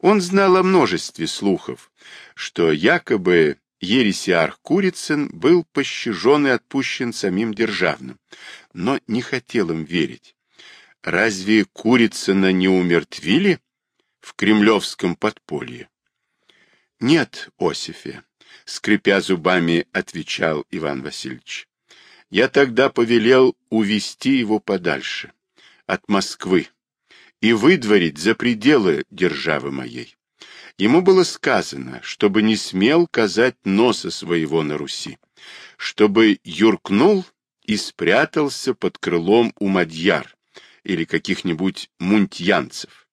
Он знал о множестве слухов, что якобы ересиарх Курицын был пощажен и отпущен самим Державным, но не хотел им верить. Разве Курицына не умертвили в кремлевском подполье? Нет, Осифе, скрипя зубами, отвечал Иван Васильевич. Я тогда повелел увести его подальше, от Москвы, и выдворить за пределы державы моей. Ему было сказано, чтобы не смел казать носа своего на Руси, чтобы юркнул и спрятался под крылом у мадьяр или каких-нибудь мунтьянцев.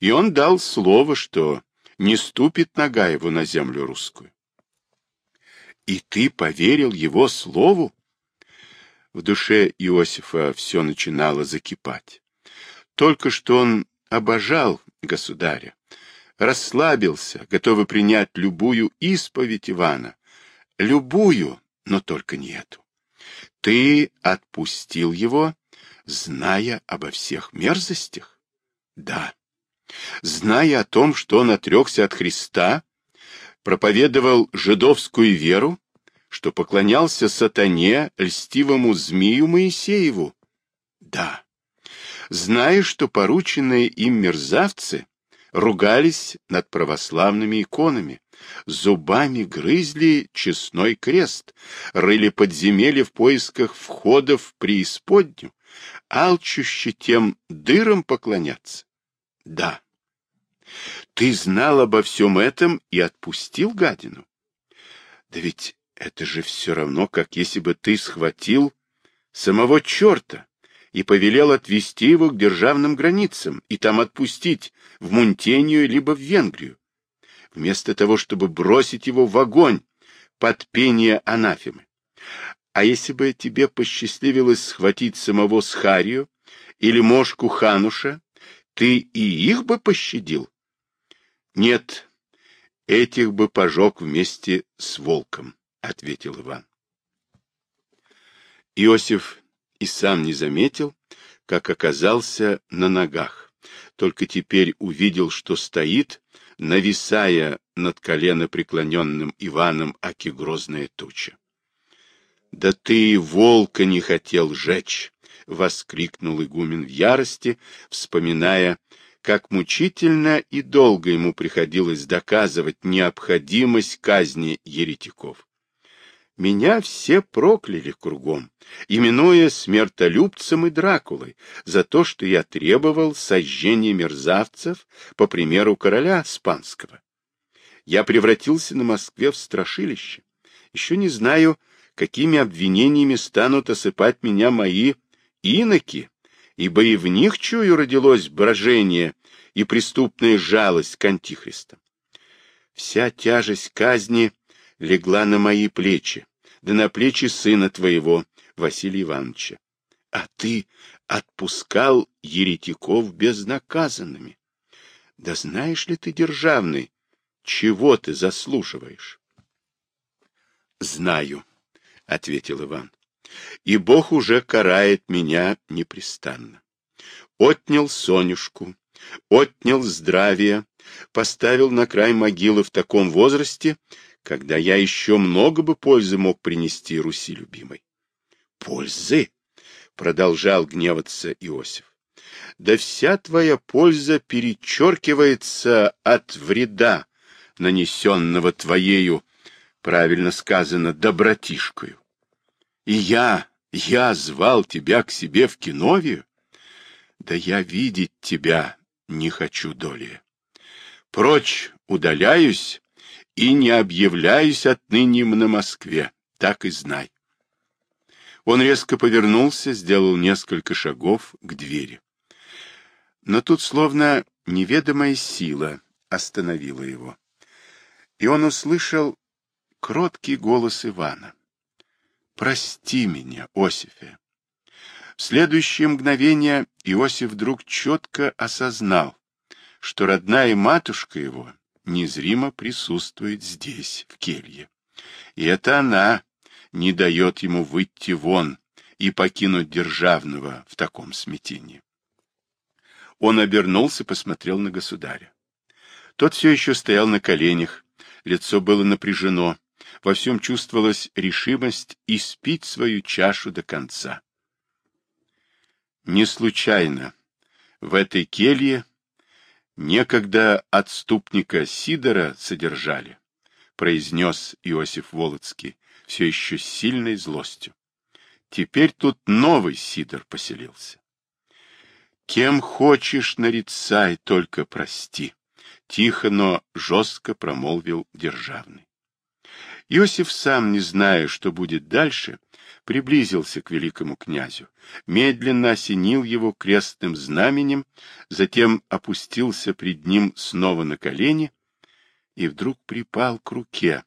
И он дал слово, что не ступит нога его на землю русскую. И ты поверил его слову? В душе Иосифа все начинало закипать. Только что он обожал государя, расслабился, готовый принять любую исповедь Ивана. Любую, но только не эту. Ты отпустил его, зная обо всех мерзостях? Да. Зная о том, что он отрекся от Христа, проповедовал жидовскую веру, что поклонялся сатане, льстивому змею Моисееву? Да. Зная, что порученные им мерзавцы ругались над православными иконами, зубами грызли честной крест, рыли подземелья в поисках входов в преисподню, алчуще тем дырам поклоняться? Да. Ты знал обо всем этом и отпустил гадину? Да ведь это же все равно, как если бы ты схватил самого черта, и повелел отвести его к державным границам и там отпустить в Мунтению либо в Венгрию, вместо того, чтобы бросить его в огонь под пение анафемы. А если бы тебе посчастливилось схватить самого Схарию или мошку Хануша, ты и их бы пощадил? Нет, этих бы пожег вместе с волком, — ответил Иван. Иосиф и сам не заметил, как оказался на ногах. Только теперь увидел, что стоит, нависая над колено преклоненным Иваном Аки грозная туча. — Да ты волка не хотел жечь! — воскликнул игумен в ярости, вспоминая, как мучительно и долго ему приходилось доказывать необходимость казни еретиков. Меня все прокляли кругом, именуя смертолюбцем и Дракулой за то, что я требовал сожжения мерзавцев по примеру короля Спанского. Я превратился на Москве в страшилище. Еще не знаю, какими обвинениями станут осыпать меня мои иноки, ибо и в них, чую, родилось брожение и преступная жалость к антихристам. Вся тяжесть казни — легла на мои плечи, да на плечи сына твоего, Василия Ивановича. А ты отпускал еретиков безнаказанными. Да знаешь ли ты, державный, чего ты заслуживаешь? — Знаю, — ответил Иван, — и Бог уже карает меня непрестанно. Отнял Сонюшку, отнял здравие, поставил на край могилы в таком возрасте, когда я еще много бы пользы мог принести Руси любимой. Пользы? Продолжал гневаться Иосиф. Да вся твоя польза перечеркивается от вреда, нанесенного твоею, правильно сказано, добротишкою. И я, я звал тебя к себе в Киновию? Да я видеть тебя не хочу доли. Прочь удаляюсь, и не объявляюсь отныне на Москве, так и знай. Он резко повернулся, сделал несколько шагов к двери. Но тут словно неведомая сила остановила его. И он услышал кроткий голос Ивана. «Прости меня, Осифе». В следующее мгновение Иосиф вдруг четко осознал, что родная матушка его незримо присутствует здесь, в келье. И это она не дает ему выйти вон и покинуть державного в таком смятении. Он обернулся, посмотрел на государя. Тот все еще стоял на коленях, лицо было напряжено, во всем чувствовалась решимость испить свою чашу до конца. Не случайно в этой келье некогда отступника Сидора содержали, произнес Иосиф Волоцкий, все еще с сильной злостью. Теперь тут новый Сидор поселился. Кем хочешь нарицай, только прости, тихо, но жестко промолвил державный. Иосиф сам, не зная, что будет дальше, приблизился к великому князю, медленно осенил его крестным знаменем, затем опустился пред ним снова на колени и вдруг припал к руке,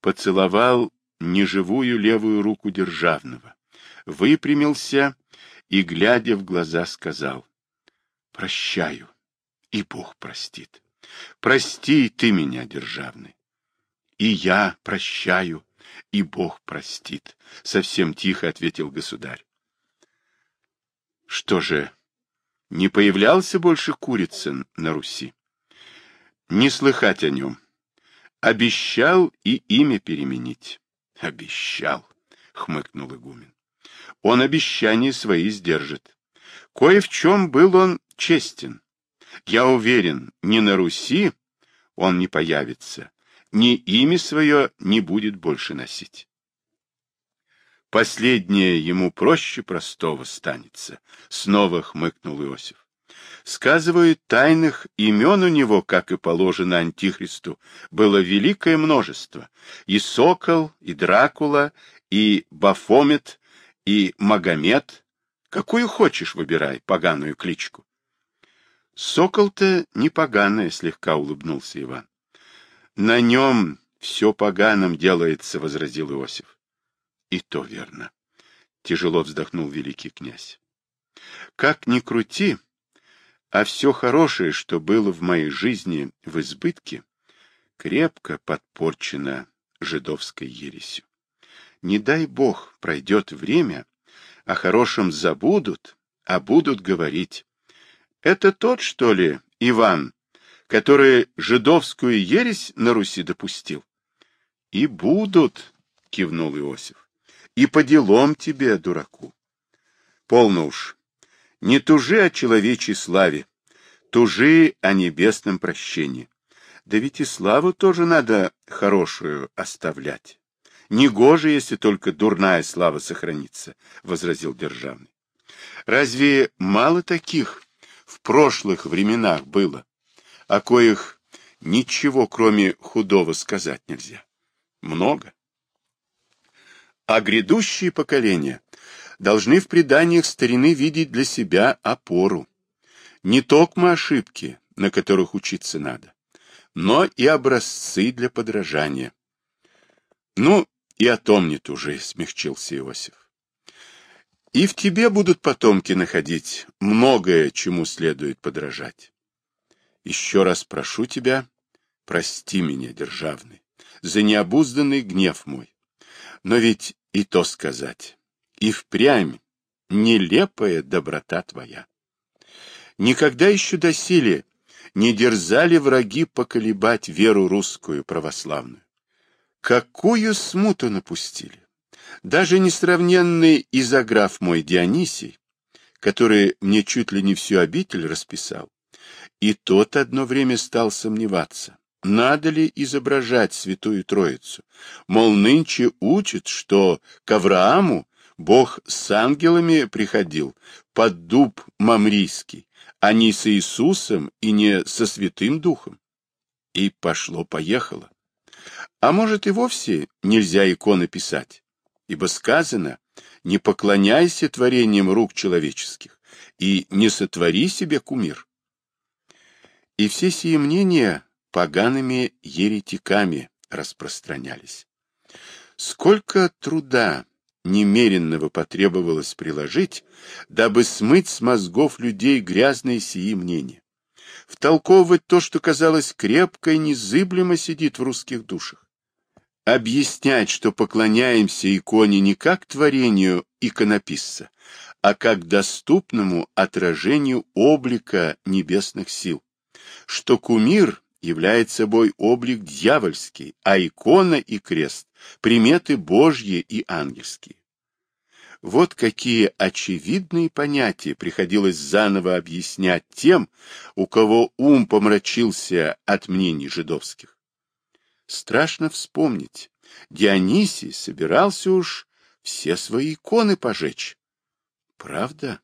поцеловал неживую левую руку державного, выпрямился и, глядя в глаза, сказал, «Прощаю, и Бог простит. Прости ты меня, державный. И я прощаю, и Бог простит, — совсем тихо ответил государь. Что же, не появлялся больше Курицын на Руси? Не слыхать о нем. Обещал и имя переменить. Обещал, — хмыкнул игумен. Он обещания свои сдержит. Кое в чем был он честен. Я уверен, ни на Руси он не появится, ни имя свое не будет больше носить. Последнее ему проще простого станется, — снова хмыкнул Иосиф. Сказывают, тайных имен у него, как и положено Антихристу, было великое множество. И Сокол, и Дракула, и Бафомет, и Магомед. Какую хочешь выбирай, поганую кличку. Сокол-то не поганое, слегка улыбнулся Иван. На нем все поганым делается, — возразил Иосиф. И то верно. Тяжело вздохнул великий князь. Как ни крути, а все хорошее, что было в моей жизни в избытке, крепко подпорчено жидовской ересью. Не дай бог, пройдет время, о хорошем забудут, а будут говорить. Это тот, что ли, Иван, который жидовскую ересь на Руси допустил? — И будут, — кивнул Иосиф, — и по делам тебе, дураку. Полно уж. Не тужи о человечьей славе, тужи о небесном прощении. Да ведь и славу тоже надо хорошую оставлять. Негоже, если только дурная слава сохранится, — возразил Державный. Разве мало таких в прошлых временах было? О коих ничего, кроме худого, сказать нельзя. Много. А грядущие поколения должны в преданиях старины видеть для себя опору. Не только ошибки, на которых учиться надо, но и образцы для подражания. Ну, и о том не тужи, смягчился Иосиф. И в тебе будут потомки находить многое, чему следует подражать. Еще раз прошу тебя, прости меня, державный, за необузданный гнев мой. Но ведь и то сказать, и впрямь нелепая доброта твоя. Никогда еще доселе не дерзали враги поколебать веру русскую православную. Какую смуту напустили! Даже несравненный изограф мой Дионисий, который мне чуть ли не всю обитель расписал, и тот одно время стал сомневаться, надо ли изображать Святую Троицу. Мол, нынче учат, что к Аврааму Бог с ангелами приходил под дуб Мамрийский, а не с Иисусом и не со Святым Духом. И пошло-поехало. А может и вовсе нельзя иконы писать, ибо сказано, не поклоняйся творениям рук человеческих и не сотвори себе кумир. И все сии мнения погаными еретиками распространялись. Сколько труда немеренного потребовалось приложить, дабы смыть с мозгов людей грязные сии мнения, втолковывать то, что казалось крепко и незыблемо сидит в русских душах, объяснять, что поклоняемся иконе не как творению иконописца, а как доступному отражению облика небесных сил, что кумир являет собой облик дьявольский, а икона и крест — приметы божьи и ангельские. Вот какие очевидные понятия приходилось заново объяснять тем, у кого ум помрачился от мнений жидовских. Страшно вспомнить, Дионисий собирался уж все свои иконы пожечь. — Правда?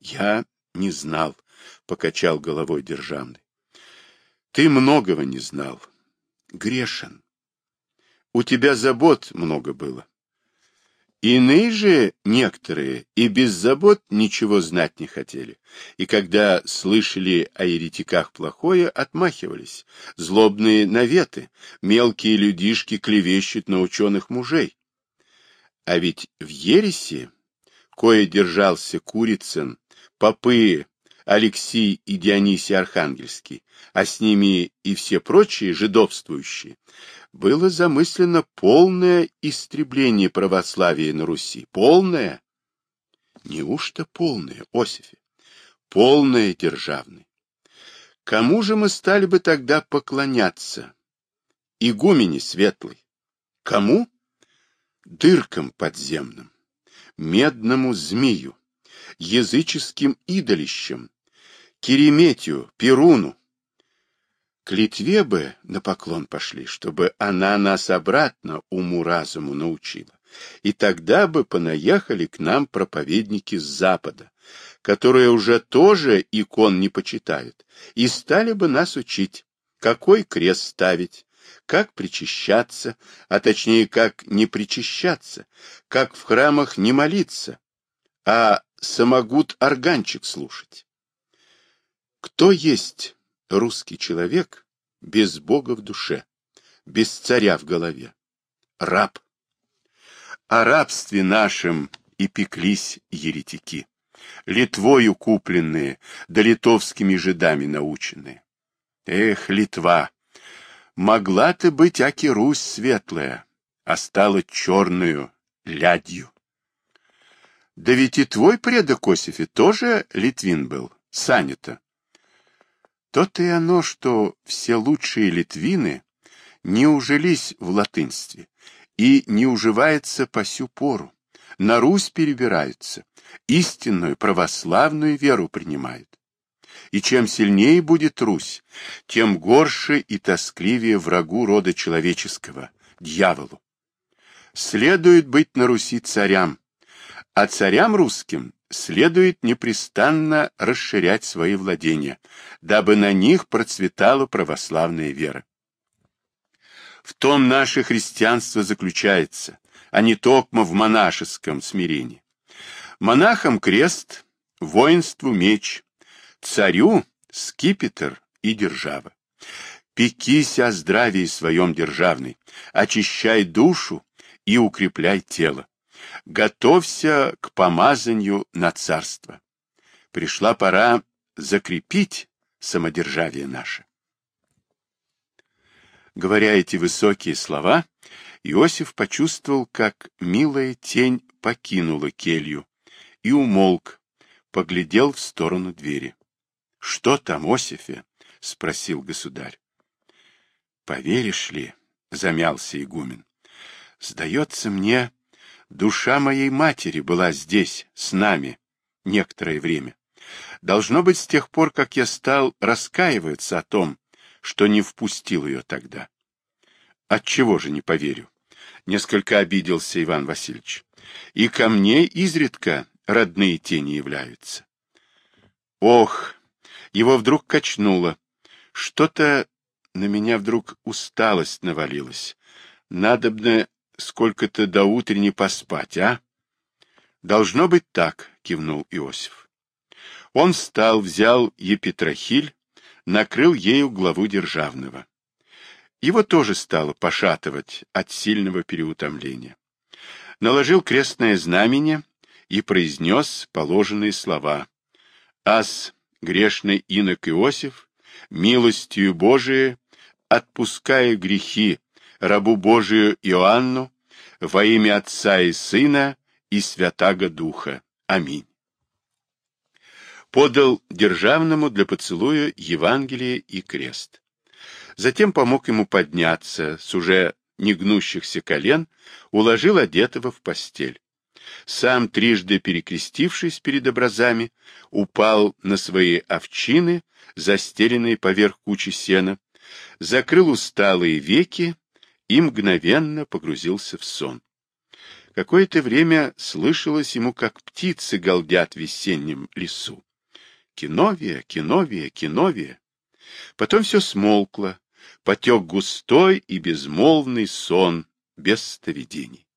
Я не знал, — покачал головой державный. — Ты многого не знал. Грешен. У тебя забот много было. Иные же некоторые и без забот ничего знать не хотели, и когда слышали о еретиках плохое, отмахивались. Злобные наветы, мелкие людишки клевещут на ученых мужей. А ведь в ереси, кое держался Курицын, попы Алексий и Дионисий Архангельский, а с ними и все прочие жидовствующие, было замыслено полное истребление православия на Руси. Полное? Неужто полное, Осифе? Полное державное. Кому же мы стали бы тогда поклоняться? Игумени светлый. Кому? Дыркам подземным, медному змею, языческим идолищем, Кереметью, Перуну, к Литве бы на поклон пошли, чтобы она нас обратно уму-разуму научила. И тогда бы понаехали к нам проповедники с Запада, которые уже тоже икон не почитают, и стали бы нас учить, какой крест ставить, как причащаться, а точнее, как не причащаться, как в храмах не молиться, а самогут-органчик слушать. Кто есть русский человек без Бога в душе, без царя в голове. Раб. О рабстве нашем и пеклись еретики, Литвою купленные, да литовскими жидами наученные. Эх, Литва! Могла ты быть, аки Русь светлая, а стала черную лядью. Да ведь и твой предок Осифе тоже литвин был, Саня-то. То-то и оно, что все лучшие литвины не ужились в латынстве и не уживается по сю пору. На Русь перебираются, истинную православную веру принимают. И чем сильнее будет Русь, тем горше и тоскливее врагу рода человеческого, дьяволу. Следует быть на Руси царям, а царям русским следует непрестанно расширять свои владения, дабы на них процветала православная вера. В том наше христианство заключается, а не токмо в монашеском смирении. Монахам крест, воинству меч, царю скипетр и держава. Пекись о здравии своем державной, очищай душу и укрепляй тело. Готовься к помазанию на царство. Пришла пора закрепить самодержавие наше. Говоря эти высокие слова, Иосиф почувствовал, как милая тень покинула келью и умолк, поглядел в сторону двери. — Что там, Осифе? — спросил государь. — Поверишь ли, — замялся игумен, — сдается мне, Душа моей матери была здесь, с нами, некоторое время. Должно быть, с тех пор, как я стал раскаиваться о том, что не впустил ее тогда. Отчего же не поверю? Несколько обиделся Иван Васильевич. И ко мне изредка родные тени являются. Ох, его вдруг качнуло. Что-то на меня вдруг усталость навалилась. Надобно сколько-то до утренней поспать, а? Должно быть так, кивнул Иосиф. Он встал, взял епитрахиль, накрыл ею главу державного. Его тоже стало пошатывать от сильного переутомления. Наложил крестное знамение и произнес положенные слова. «Ас, грешный инок Иосиф, милостью Божией, отпуская грехи рабу Божию Иоанну, во имя Отца и Сына и Святаго Духа. Аминь. Подал державному для поцелуя Евангелие и крест. Затем помог ему подняться с уже негнущихся колен, уложил одетого в постель. Сам, трижды перекрестившись перед образами, упал на свои овчины, застеленные поверх кучи сена, закрыл усталые веки и мгновенно погрузился в сон. Какое-то время слышалось ему, как птицы галдят в весеннем лесу. Киновия, киновия, киновия. Потом все смолкло, потек густой и безмолвный сон без сновидений.